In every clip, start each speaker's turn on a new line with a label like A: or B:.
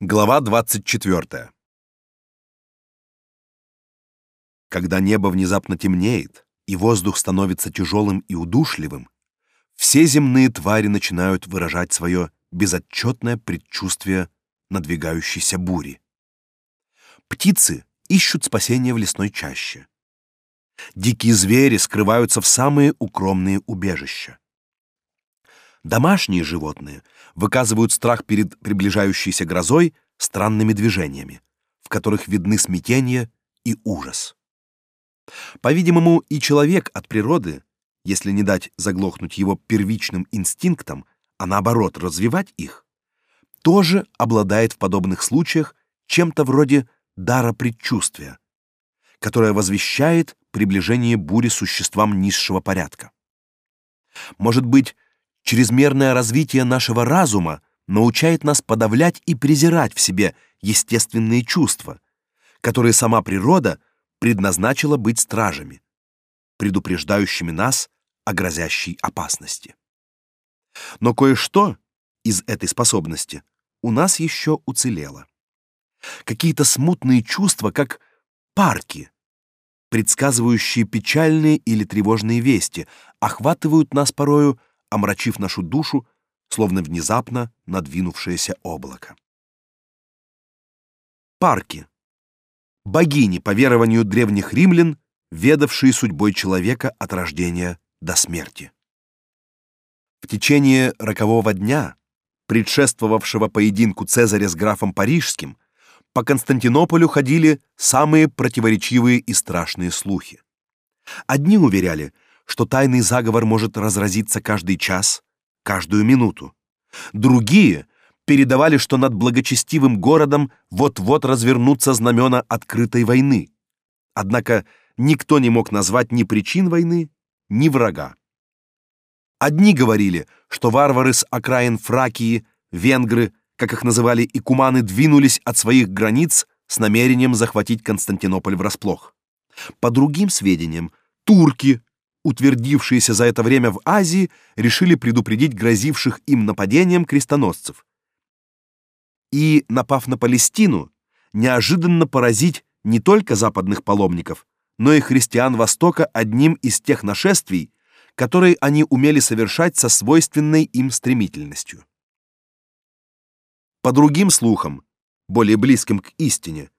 A: Глава 24. Когда небо внезапно темнеет и воздух становится тяжелым и удушливым, все земные твари начинают выражать свое безотчетное предчувствие надвигающейся бури. Птицы ищут спасения в лесной чаще. Дикие звери скрываются в самые укромные убежища. Домашние животные выказывают страх перед приближающейся грозой странными движениями, в которых видны смятение и ужас. По-видимому, и человек от природы, если не дать заглохнуть его первичным инстинктам, а наоборот развивать их, тоже обладает в подобных случаях чем-то вроде дара предчувствия, которое возвещает приближение бури существам низшего порядка. Может быть, Чрезмерное развитие нашего разума научает нас подавлять и презирать в себе естественные чувства, которые сама природа предназначила быть стражами, предупреждающими нас о грозящей опасности. Но кое-что из этой способности у нас еще уцелело. Какие-то смутные чувства, как парки, предсказывающие печальные или тревожные вести, охватывают нас порою омрачив нашу душу, словно внезапно надвинувшееся облако. Парки. Богини, по верованию древних римлян, ведавшие судьбой человека от рождения до смерти. В течение рокового дня, предшествовавшего поединку Цезаря с графом Парижским, по Константинополю ходили самые противоречивые и страшные слухи. Одни уверяли, что тайный заговор может разразиться каждый час, каждую минуту. Другие передавали, что над благочестивым городом вот-вот развернутся знамена открытой войны. Однако никто не мог назвать ни причин войны, ни врага. Одни говорили, что варвары с окраин Фракии, венгры, как их называли и куманы, двинулись от своих границ с намерением захватить Константинополь врасплох. По другим сведениям, турки утвердившиеся за это время в Азии, решили предупредить грозивших им нападением крестоносцев. И, напав на Палестину, неожиданно поразить не только западных паломников, но и христиан Востока одним из тех нашествий, которые они умели совершать со свойственной им стремительностью. По другим слухам, более близким к истине,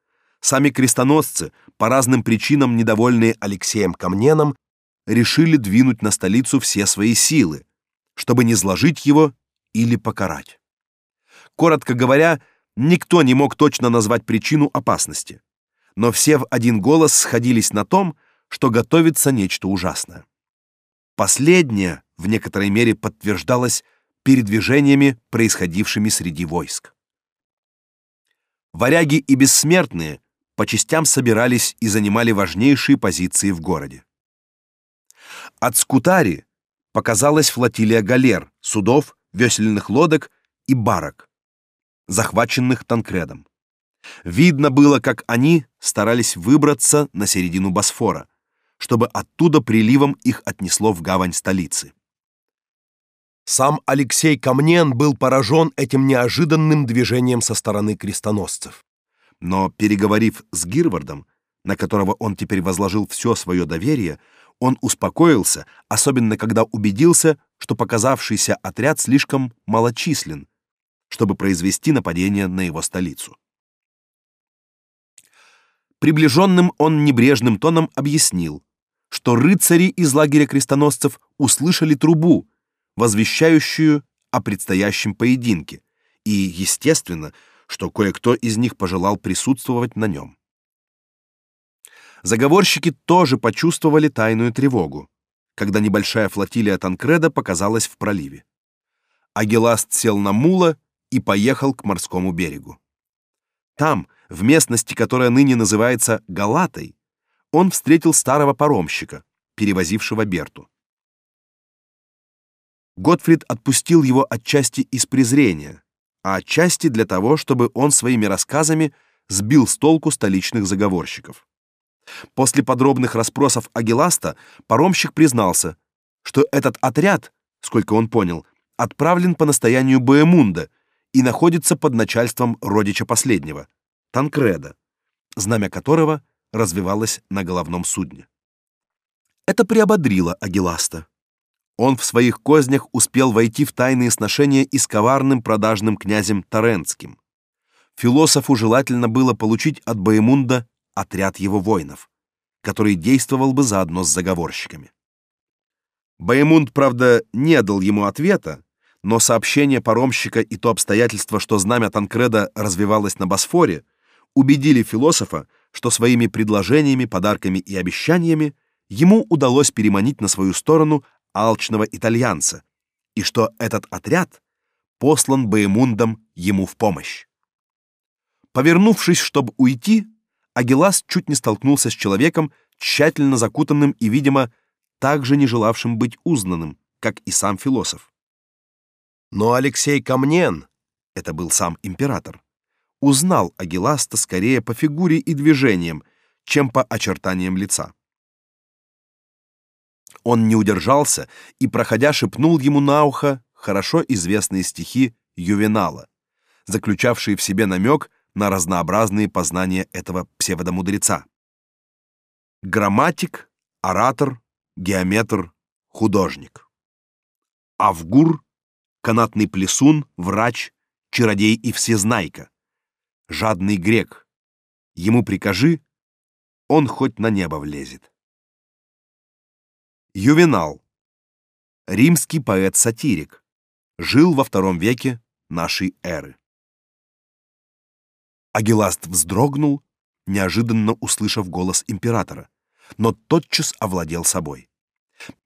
A: сами крестоносцы, по разным причинам недовольные Алексеем Камненом, решили двинуть на столицу все свои силы, чтобы не зложить его или покарать. Коротко говоря, никто не мог точно назвать причину опасности, но все в один голос сходились на том, что готовится нечто ужасное. Последнее в некоторой мере подтверждалось передвижениями, происходившими среди войск. Варяги и бессмертные по частям собирались и занимали важнейшие позиции в городе. От Скутари показалась флотилия галер, судов, весельных лодок и барок, захваченных Танкредом. Видно было, как они старались выбраться на середину Босфора, чтобы оттуда приливом их отнесло в гавань столицы. Сам Алексей Камнен был поражен этим неожиданным движением со стороны крестоносцев. Но переговорив с Гирвардом, на которого он теперь возложил все свое доверие, он успокоился, особенно когда убедился, что показавшийся отряд слишком малочислен, чтобы произвести нападение на его столицу. Приближенным он небрежным тоном объяснил, что рыцари из лагеря крестоносцев услышали трубу, возвещающую о предстоящем поединке, и, естественно, что кое-кто из них пожелал присутствовать на нем. Заговорщики тоже почувствовали тайную тревогу, когда небольшая флотилия Танкреда показалась в проливе. Агиласт сел на мула и поехал к морскому берегу. Там, в местности, которая ныне называется Галатой, он встретил старого паромщика, перевозившего Берту. Готфрид отпустил его отчасти из презрения, а отчасти для того, чтобы он своими рассказами сбил с толку столичных заговорщиков. После подробных расспросов Агиласта паромщик признался, что этот отряд, сколько он понял, отправлен по настоянию Боемунда и находится под начальством родича последнего, Танкреда, знамя которого развивалось на головном судне. Это приободрило Агиласта. Он в своих кознях успел войти в тайные сношения и с коварным продажным князем Таренским. Философу желательно было получить от Боемунда отряд его воинов, который действовал бы заодно с заговорщиками. Боемунд, правда, не дал ему ответа, но сообщение паромщика и то обстоятельство, что знамя Танкреда развивалось на Босфоре, убедили философа, что своими предложениями, подарками и обещаниями ему удалось переманить на свою сторону алчного итальянца, и что этот отряд послан Боемундом ему в помощь. Повернувшись, чтобы уйти, Агилас чуть не столкнулся с человеком, тщательно закутанным и, видимо, также не желавшим быть узнанным, как и сам философ. Но Алексей Камнен, это был сам император, узнал Агиласта скорее по фигуре и движениям, чем по очертаниям лица. Он не удержался и, проходя, шепнул ему на ухо хорошо известные стихи Ювенала, заключавшие в себе намек на разнообразные познания этого псевдомудреца. Грамматик, оратор, геометр, художник. Авгур, канатный плесун, врач, чародей и всезнайка. Жадный грек. Ему прикажи, он хоть на небо влезет. Ювенал. Римский поэт-сатирик. Жил во втором веке нашей эры. Агиласт вздрогнул, неожиданно услышав голос императора, но тотчас овладел собой.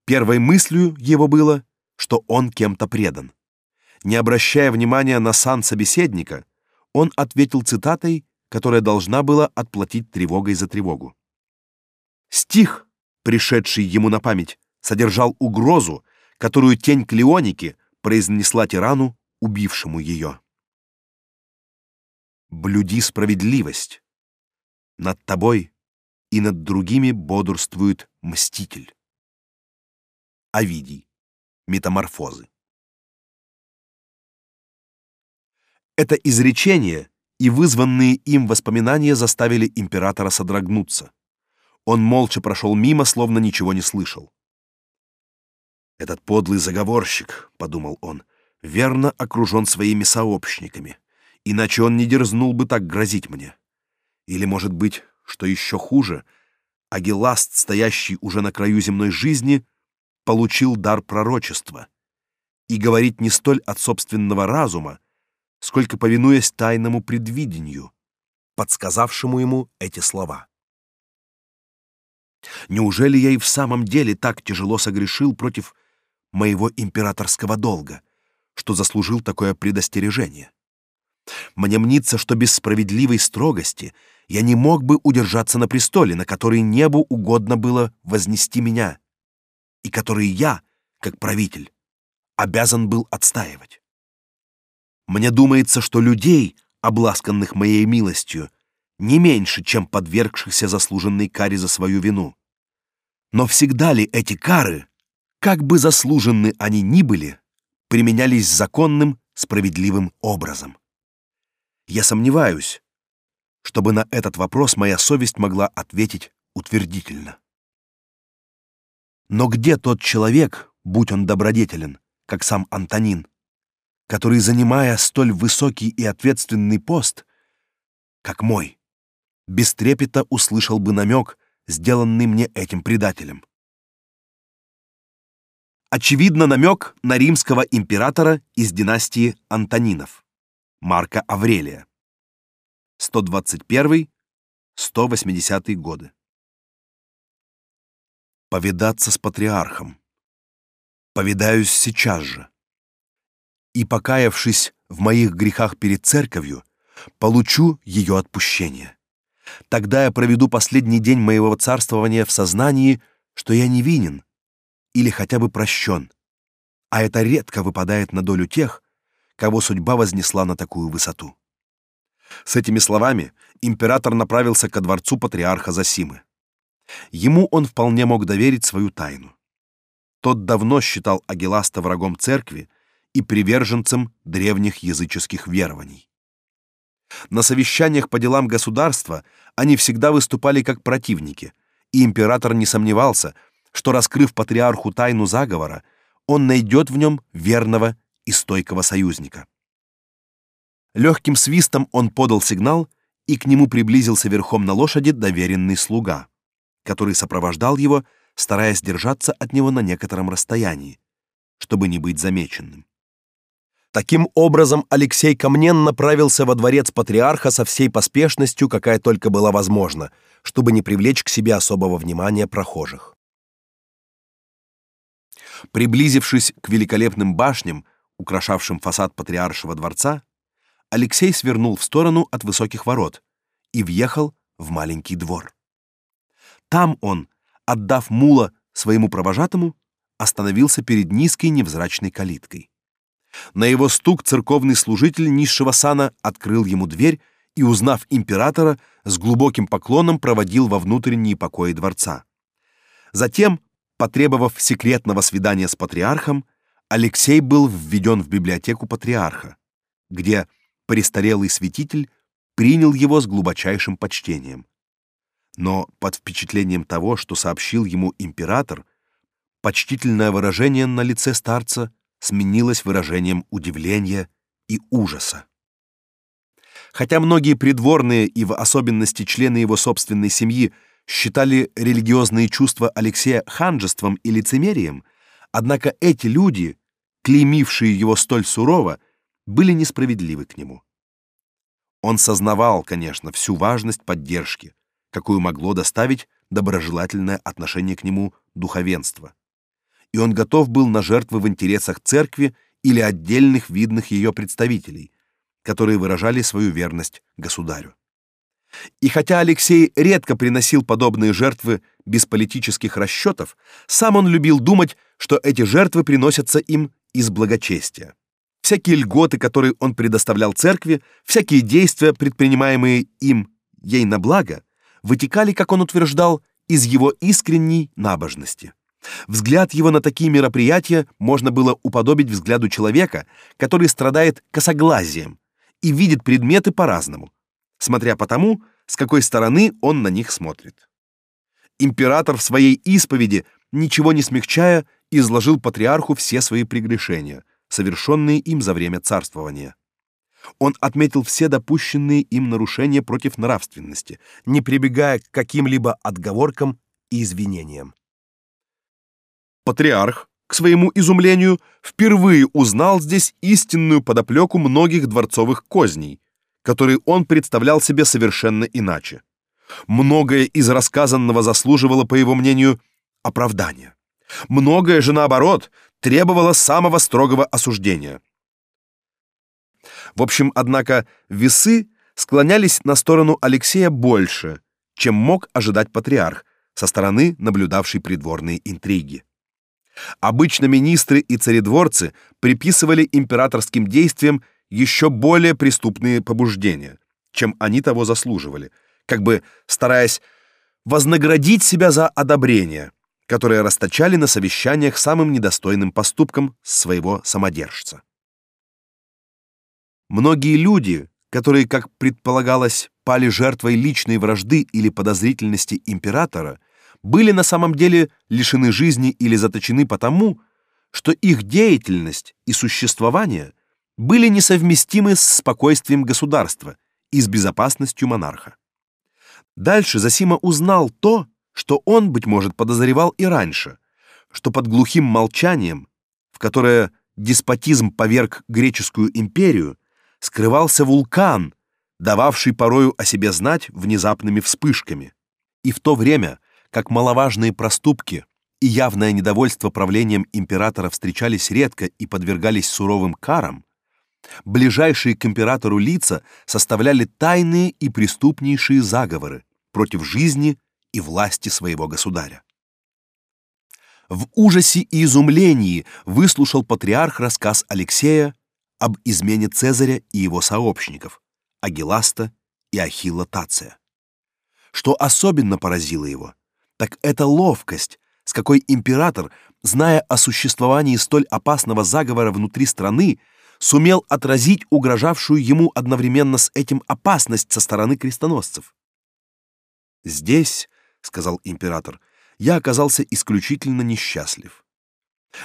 A: Первой мыслью его было, что он кем-то предан. Не обращая внимания на сан собеседника, он ответил цитатой, которая должна была отплатить тревогой за тревогу. Стих, пришедший ему на память, содержал угрозу, которую тень Клеоники произнесла тирану, убившему ее. Блюди справедливость. Над тобой и над другими бодрствует мститель. Овидий. Метаморфозы. Это изречение и вызванные им воспоминания заставили императора содрогнуться. Он молча прошел мимо, словно ничего не слышал. Этот подлый заговорщик, подумал он, верно окружен своими сообщниками, иначе он не дерзнул бы так грозить мне. Или, может быть, что еще хуже, Агиласт, стоящий уже на краю земной жизни, получил дар пророчества и говорит не столь от собственного разума, сколько повинуясь тайному предвидению, подсказавшему ему эти слова. Неужели я и в самом деле так тяжело согрешил против моего императорского долга, что заслужил такое предостережение. Мне мнится, что без справедливой строгости я не мог бы удержаться на престоле, на который небу угодно было вознести меня, и который я, как правитель, обязан был отстаивать. Мне думается, что людей, обласканных моей милостью, не меньше, чем подвергшихся заслуженной каре за свою вину. Но всегда ли эти кары как бы заслуженны они ни были, применялись законным, справедливым образом. Я сомневаюсь, чтобы на этот вопрос моя совесть могла ответить утвердительно. Но где тот человек, будь он добродетелен, как сам Антонин, который, занимая столь высокий и ответственный пост, как мой, без трепета услышал бы намек, сделанный мне этим предателем? Очевидно, намек на римского императора из династии Антонинов, Марка Аврелия. 121-180 годы. Повидаться с патриархом. Повидаюсь сейчас же. И покаявшись в моих грехах перед церковью, получу ее отпущение. Тогда я проведу последний день моего царствования в сознании, что я невинен или хотя бы прощен. А это редко выпадает на долю тех, кого судьба вознесла на такую высоту. С этими словами император направился ко дворцу патриарха Засимы. Ему он вполне мог доверить свою тайну. Тот давно считал Агиласта врагом церкви и приверженцем древних языческих верований. На совещаниях по делам государства они всегда выступали как противники, и император не сомневался, что раскрыв патриарху тайну заговора, он найдет в нем верного и стойкого союзника. Легким свистом он подал сигнал, и к нему приблизился верхом на лошади доверенный слуга, который сопровождал его, стараясь держаться от него на некотором расстоянии, чтобы не быть замеченным. Таким образом, Алексей Камнен направился во дворец патриарха со всей поспешностью, какая только была возможна, чтобы не привлечь к себе особого внимания прохожих. Приблизившись к великолепным башням, украшавшим фасад патриаршего дворца, Алексей свернул в сторону от высоких ворот и въехал в маленький двор. Там он, отдав мула своему провожатому, остановился перед низкой невзрачной калиткой. На его стук церковный служитель низшего сана открыл ему дверь и, узнав императора, с глубоким поклоном проводил во внутренние покои дворца. Затем, потребовав секретного свидания с патриархом, Алексей был введен в библиотеку патриарха, где престарелый святитель принял его с глубочайшим почтением. Но под впечатлением того, что сообщил ему император, почтительное выражение на лице старца сменилось выражением удивления и ужаса. Хотя многие придворные и в особенности члены его собственной семьи считали религиозные чувства Алексея ханжеством и лицемерием, однако эти люди, клеймившие его столь сурово, были несправедливы к нему. Он сознавал, конечно, всю важность поддержки, какую могло доставить доброжелательное отношение к нему духовенства и он готов был на жертвы в интересах церкви или отдельных видных ее представителей, которые выражали свою верность государю. И хотя Алексей редко приносил подобные жертвы без политических расчетов, сам он любил думать, что эти жертвы приносятся им из благочестия. Всякие льготы, которые он предоставлял церкви, всякие действия, предпринимаемые им ей на благо, вытекали, как он утверждал, из его искренней набожности. Взгляд его на такие мероприятия можно было уподобить взгляду человека, который страдает косоглазием и видит предметы по-разному, смотря по тому, с какой стороны он на них смотрит. Император в своей исповеди, ничего не смягчая, изложил патриарху все свои прегрешения, совершенные им за время царствования. Он отметил все допущенные им нарушения против нравственности, не прибегая к каким-либо отговоркам и извинениям. Патриарх, к своему изумлению, впервые узнал здесь истинную подоплеку многих дворцовых козней, которые он представлял себе совершенно иначе. Многое из рассказанного заслуживало, по его мнению, оправдания. Многое же наоборот требовало самого строгого осуждения. В общем, однако, весы склонялись на сторону Алексея больше, чем мог ожидать патриарх со стороны наблюдавшей придворные интриги. Обычно министры и царедворцы приписывали императорским действиям еще более преступные побуждения, чем они того заслуживали, как бы стараясь вознаградить себя за одобрение, которое расточали на совещаниях самым недостойным поступком своего самодержца. Многие люди, которые, как предполагалось, пали жертвой личной вражды или подозрительности императора, были на самом деле лишены жизни или заточены потому, что их деятельность и существование были несовместимы с спокойствием государства и с безопасностью монарха. Дальше Засима узнал то, что он, быть может, подозревал и раньше, что под глухим молчанием, в которое деспотизм поверг греческую империю, скрывался вулкан, дававший порою о себе знать внезапными вспышками. И в то время, как маловажные проступки и явное недовольство правлением императора встречались редко и подвергались суровым карам, ближайшие к императору лица составляли тайные и преступнейшие заговоры против жизни и власти своего государя. В ужасе и изумлении выслушал патриарх рассказ Алексея об измене Цезаря и его сообщников, Агиласта и Ахилла Тация. Что особенно поразило его, так это ловкость, с какой император, зная о существовании столь опасного заговора внутри страны, сумел отразить угрожавшую ему одновременно с этим опасность со стороны крестоносцев. Здесь, сказал император, я оказался исключительно несчастлив.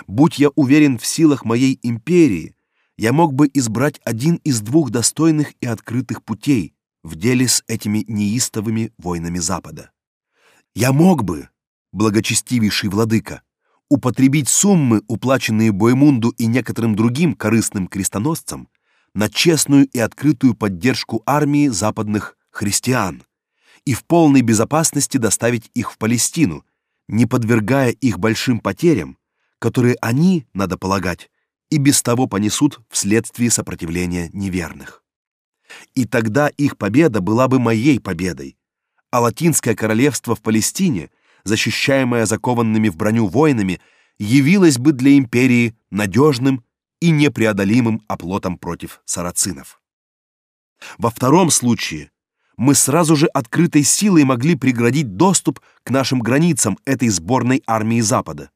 A: Будь я уверен в силах моей империи, я мог бы избрать один из двух достойных и открытых путей в деле с этими неистовыми воинами Запада. Я мог бы, благочестивейший владыка, употребить суммы, уплаченные Боемунду и некоторым другим корыстным крестоносцам, на честную и открытую поддержку армии западных христиан и в полной безопасности доставить их в Палестину, не подвергая их большим потерям, которые они, надо полагать, и без того понесут вследствие сопротивления неверных. И тогда их победа была бы моей победой, а латинское королевство в Палестине — защищаемая закованными в броню воинами, явилась бы для империи надежным и непреодолимым оплотом против сарацинов. Во втором случае мы сразу же открытой силой могли преградить доступ к нашим границам этой сборной армии Запада.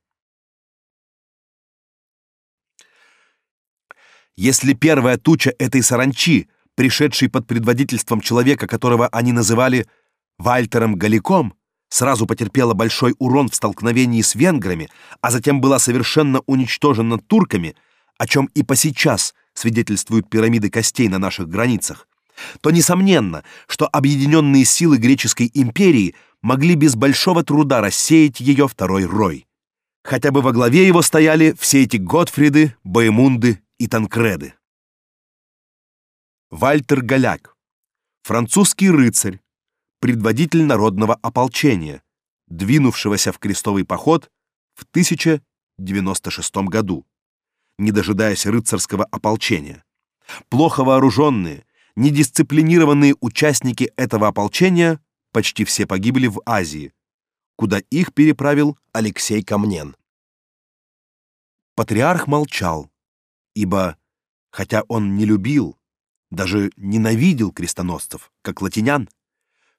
A: Если первая туча этой саранчи, пришедшей под предводительством человека, которого они называли Вальтером Галиком, сразу потерпела большой урон в столкновении с венграми, а затем была совершенно уничтожена турками, о чем и по сейчас свидетельствуют пирамиды костей на наших границах, то несомненно, что объединенные силы греческой империи могли без большого труда рассеять ее второй рой. Хотя бы во главе его стояли все эти Готфриды, Боемунды и Танкреды. Вальтер Галяк, французский рыцарь, предводитель народного ополчения, двинувшегося в крестовый поход в 1096 году, не дожидаясь рыцарского ополчения. Плохо вооруженные, недисциплинированные участники этого ополчения почти все погибли в Азии, куда их переправил Алексей Камнен. Патриарх молчал, ибо хотя он не любил, даже ненавидел крестоносцев, как латинян,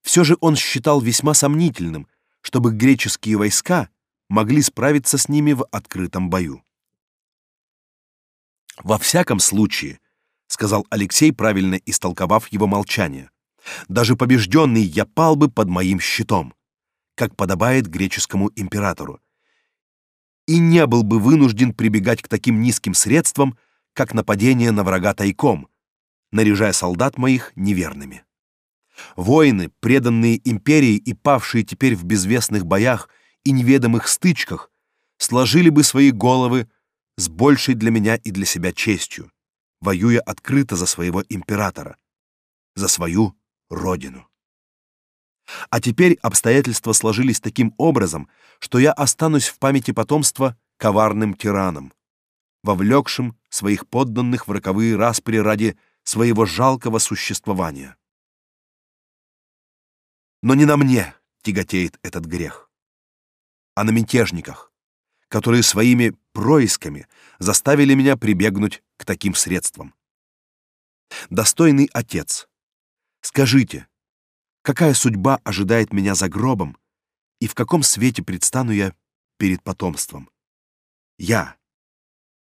A: все же он считал весьма сомнительным, чтобы греческие войска могли справиться с ними в открытом бою. Во всяком случае, сказал Алексей, правильно истолковав его молчание. Даже побежденный я пал бы под моим щитом, как подобает греческому императору, и не был бы вынужден прибегать к таким низким средствам, как нападение на врага тайком, наряжая солдат моих неверными. Воины, преданные империи и павшие теперь в безвестных боях и неведомых стычках, сложили бы свои головы с большей для меня и для себя честью, воюя открыто за своего императора, за свою родину. А теперь обстоятельства сложились таким образом, что я останусь в памяти потомства коварным тираном, вовлекшим своих подданных в роковые распри ради своего жалкого существования. Но не на мне тяготеет этот грех, а на мятежниках, которые своими происками заставили меня прибегнуть к таким средствам. Достойный отец, скажите, какая судьба ожидает меня за гробом и в каком свете предстану я перед потомством? Я,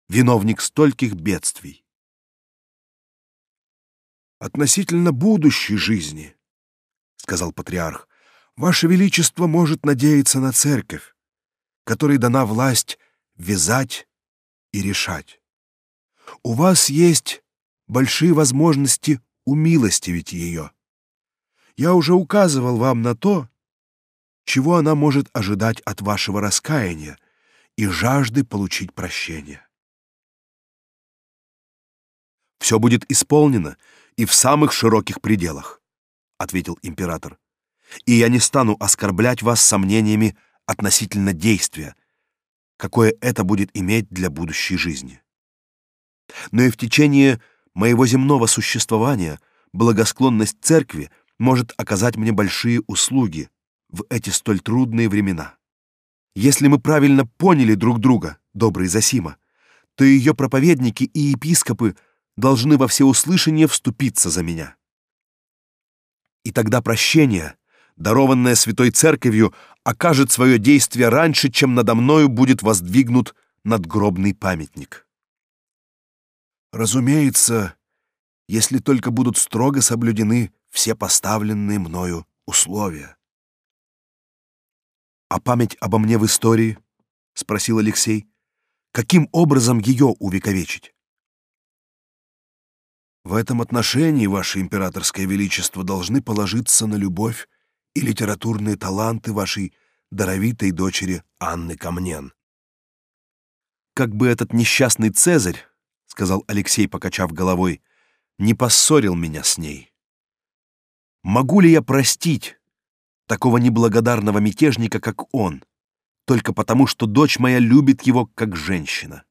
A: виновник стольких бедствий. Относительно будущей жизни сказал патриарх. Ваше величество может надеяться на церковь, которой дана власть вязать и решать. У вас есть большие возможности умилостивить ее. Я уже указывал вам на то, чего она может ожидать от вашего раскаяния и жажды получить прощение. Все будет исполнено и в самых широких пределах ответил император. И я не стану оскорблять вас сомнениями относительно действия, какое это будет иметь для будущей жизни. Но и в течение моего земного существования благосклонность церкви может оказать мне большие услуги в эти столь трудные времена. Если мы правильно поняли друг друга, добрый Засима, то ее проповедники и епископы должны во всеуслышание вступиться за меня. И тогда прощение дарованное Святой Церковью, окажет свое действие раньше, чем надо мною будет воздвигнут надгробный памятник. Разумеется, если только будут строго соблюдены все поставленные мною условия. А память обо мне в истории, спросил Алексей, каким образом ее увековечить? В этом отношении, ваше императорское величество, должны положиться на любовь и литературные таланты вашей даровитой дочери Анны Камнен. Как бы этот несчастный Цезарь, сказал Алексей, покачав головой, не поссорил меня с ней. Могу ли я простить такого неблагодарного мятежника, как он, только потому, что дочь моя любит его как женщина?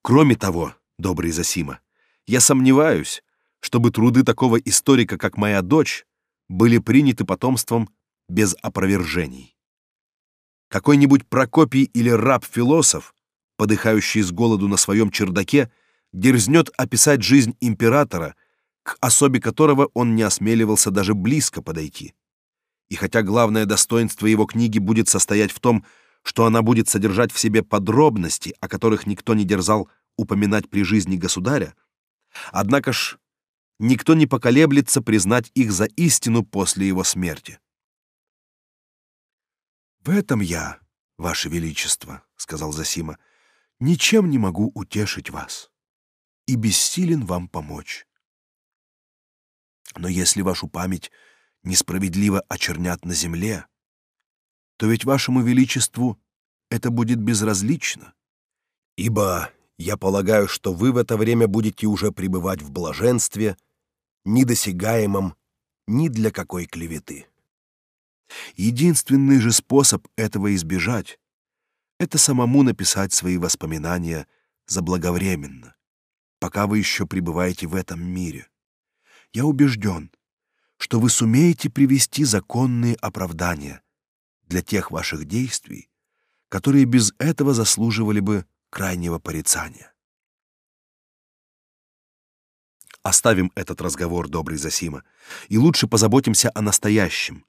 A: Кроме того, добрый Засима, я сомневаюсь, чтобы труды такого историка, как моя дочь, были приняты потомством без опровержений. Какой-нибудь Прокопий или раб-философ, подыхающий с голоду на своем чердаке, дерзнет описать жизнь императора, к особе которого он не осмеливался даже близко подойти. И хотя главное достоинство его книги будет состоять в том, что она будет содержать в себе подробности, о которых никто не дерзал упоминать при жизни государя, Однако ж никто не поколеблется признать их за истину после его смерти. В этом я, ваше величество, сказал Засима, ничем не могу утешить вас и бессилен вам помочь. Но если вашу память несправедливо очернят на земле, то ведь вашему величеству это будет безразлично, ибо я полагаю, что вы в это время будете уже пребывать в блаженстве, недосягаемом ни для какой клеветы. Единственный же способ этого избежать — это самому написать свои воспоминания заблаговременно, пока вы еще пребываете в этом мире. Я убежден, что вы сумеете привести законные оправдания для тех ваших действий, которые без этого заслуживали бы крайнего порицания. Оставим этот разговор, добрый Засима, и лучше позаботимся о настоящем.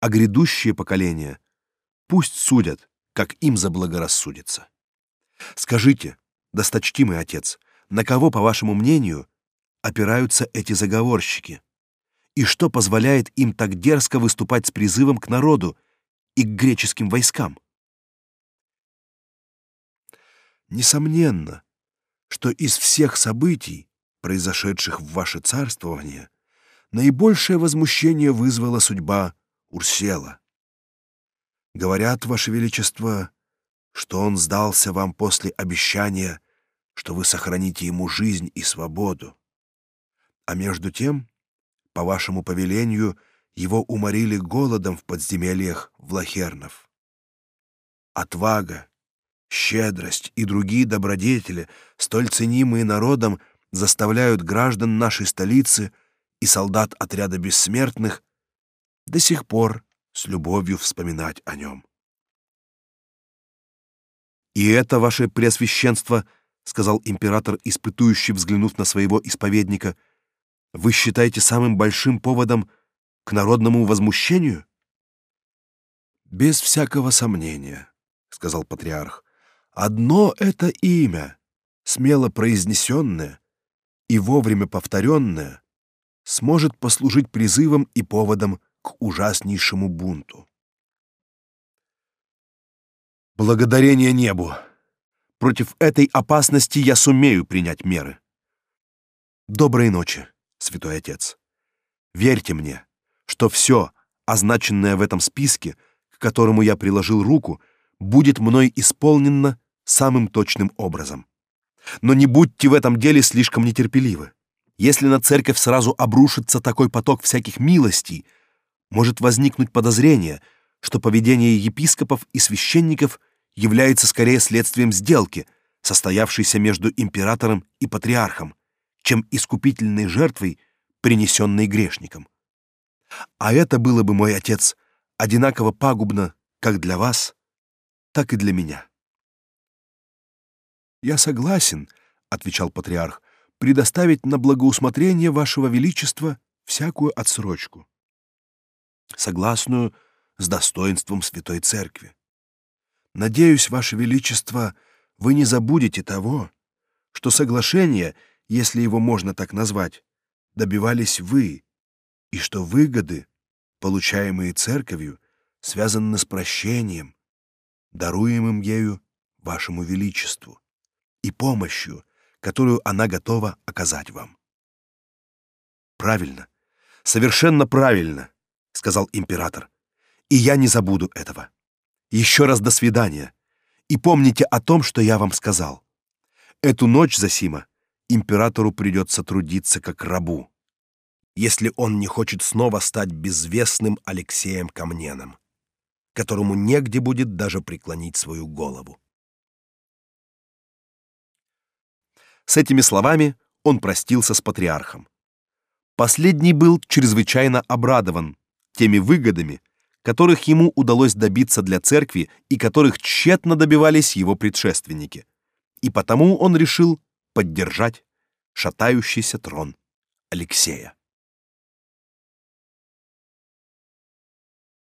A: А грядущие поколения пусть судят, как им заблагорассудится. Скажите, досточтимый отец, на кого, по вашему мнению, опираются эти заговорщики? И что позволяет им так дерзко выступать с призывом к народу и к греческим войскам? Несомненно, что из всех событий, произошедших в ваше царствование, наибольшее возмущение вызвала судьба Урсела. Говорят, ваше величество, что он сдался вам после обещания, что вы сохраните ему жизнь и свободу. А между тем, по вашему повелению, его уморили голодом в подземельях Влахернов. Отвага, щедрость и другие добродетели, столь ценимые народом, заставляют граждан нашей столицы и солдат отряда бессмертных до сих пор с любовью вспоминать о нем. «И это, ваше преосвященство, — сказал император, испытующий, взглянув на своего исповедника, — вы считаете самым большим поводом к народному возмущению?» «Без всякого сомнения», — сказал патриарх. Одно это имя, смело произнесенное и вовремя повторенное, сможет послужить призывом и поводом к ужаснейшему бунту. Благодарение небу. Против этой опасности я сумею принять меры. Доброй ночи, святой отец. Верьте мне, что все, означенное в этом списке, к которому я приложил руку, будет мной исполнено самым точным образом. Но не будьте в этом деле слишком нетерпеливы. Если на церковь сразу обрушится такой поток всяких милостей, может возникнуть подозрение, что поведение епископов и священников является скорее следствием сделки, состоявшейся между императором и патриархом, чем искупительной жертвой, принесенной грешником. А это было бы, мой отец, одинаково пагубно как для вас, так и для меня. Я согласен, отвечал патриарх, предоставить на благоусмотрение вашего величества всякую отсрочку. Согласную с достоинством Святой Церкви. Надеюсь, Ваше Величество, вы не забудете того, что соглашение, если его можно так назвать, добивались вы, и что выгоды, получаемые Церковью, связаны с прощением, даруемым ею Вашему Величеству, и помощью, которую она готова оказать вам. Правильно, совершенно правильно, сказал император. И я не забуду этого. Еще раз до свидания. И помните о том, что я вам сказал. Эту ночь, Засима, императору придется трудиться как рабу, если он не хочет снова стать безвестным Алексеем Камненым, которому негде будет даже преклонить свою голову. С этими словами он простился с патриархом. Последний был чрезвычайно обрадован теми выгодами, которых ему удалось добиться для церкви и которых тщетно добивались его предшественники. И потому он решил поддержать шатающийся трон Алексея.